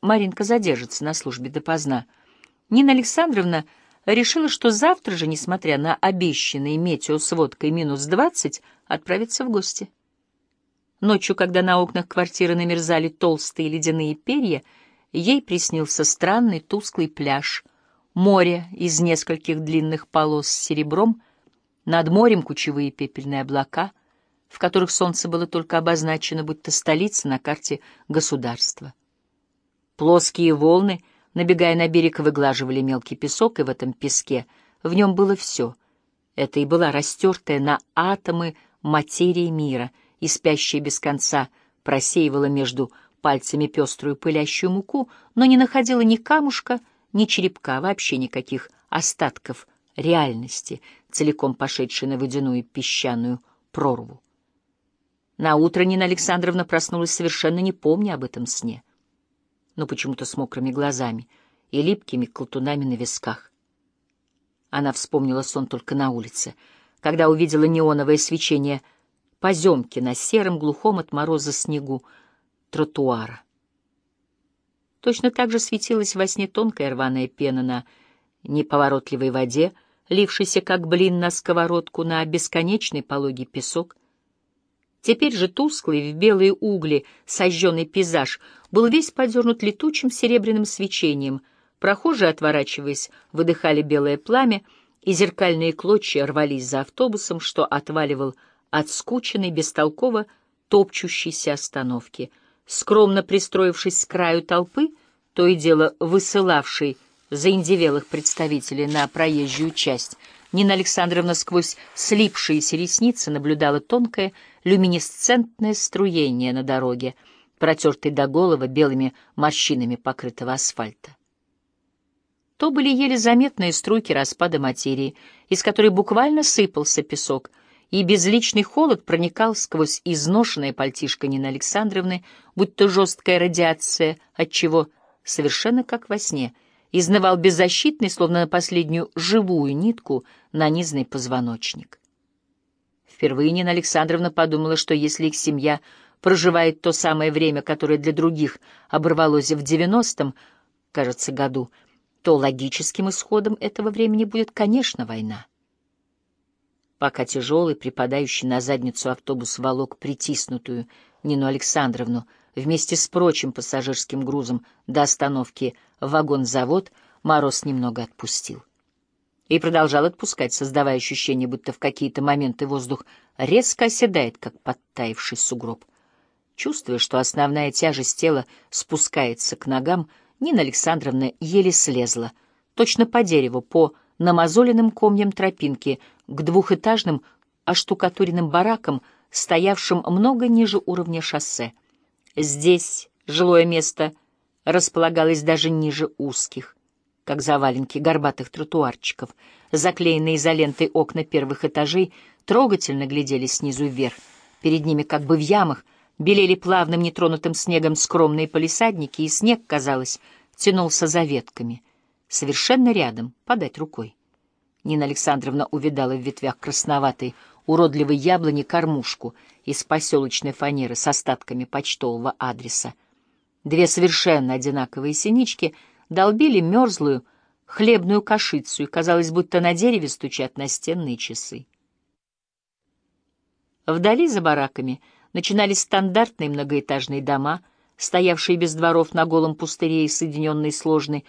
Маринка задержится на службе допоздна, Нина Александровна решила, что завтра же, несмотря на обещанный метеосводкой минус двадцать, отправится в гости. Ночью, когда на окнах квартиры намерзали толстые ледяные перья, ей приснился странный тусклый пляж, море из нескольких длинных полос с серебром, над морем кучевые пепельные облака, в которых солнце было только обозначено, будто столица на карте государства. Плоские волны, набегая на берег, выглаживали мелкий песок, и в этом песке в нем было все. Это и была растертая на атомы материя мира — и спящая без конца просеивала между пальцами пеструю пылящую муку, но не находила ни камушка, ни черепка, вообще никаких остатков реальности, целиком пошедшей на водяную песчаную прорву. На утро Нина Александровна проснулась совершенно не помня об этом сне, но почему-то с мокрыми глазами и липкими колтунами на висках. Она вспомнила сон только на улице, когда увидела неоновое свечение — поземки на сером, глухом от мороза снегу тротуара. Точно так же светилась во сне тонкая рваная пена на неповоротливой воде, лившейся как блин на сковородку на бесконечный пологий песок. Теперь же тусклый в белые угли сожженный пейзаж был весь подернут летучим серебряным свечением. Прохожие, отворачиваясь, выдыхали белое пламя, и зеркальные клочья рвались за автобусом, что отваливал от скученной, бестолково топчущейся остановки. Скромно пристроившись с краю толпы, то и дело высылавшей заиндевелых представителей на проезжую часть, Нина Александровна сквозь слипшиеся ресницы наблюдала тонкое люминесцентное струение на дороге, протертой до голова белыми морщинами покрытого асфальта. То были еле заметные струйки распада материи, из которой буквально сыпался песок — и безличный холод проникал сквозь изношенное пальтишко Нины Александровны, будто жесткая радиация, отчего, совершенно как во сне, изнывал беззащитный, словно на последнюю живую нитку, нанизанный позвоночник. Впервые Нина Александровна подумала, что если их семья проживает то самое время, которое для других оборвалось в девяностом, кажется, году, то логическим исходом этого времени будет, конечно, война пока тяжелый, припадающий на задницу автобус волок притиснутую Нину Александровну вместе с прочим пассажирским грузом до остановки вагон-завод, мороз немного отпустил. И продолжал отпускать, создавая ощущение, будто в какие-то моменты воздух резко оседает, как подтаивший сугроб. Чувствуя, что основная тяжесть тела спускается к ногам, Нина Александровна еле слезла, точно по дереву, по намазоленным комьям тропинки к двухэтажным оштукатуренным баракам, стоявшим много ниже уровня шоссе. Здесь жилое место располагалось даже ниже узких, как заваленки горбатых тротуарчиков. Заклеенные изолентой окна первых этажей трогательно глядели снизу вверх. Перед ними, как бы в ямах, белели плавным нетронутым снегом скромные полисадники, и снег, казалось, тянулся за ветками — совершенно рядом, подать рукой. Нина Александровна увидала в ветвях красноватой, уродливой яблони кормушку из поселочной фанеры с остатками почтового адреса. Две совершенно одинаковые синички долбили мерзлую хлебную кашицу, и казалось, будто на дереве стучат настенные часы. Вдали за бараками начинались стандартные многоэтажные дома, стоявшие без дворов на голом пустыре и соединенные сложной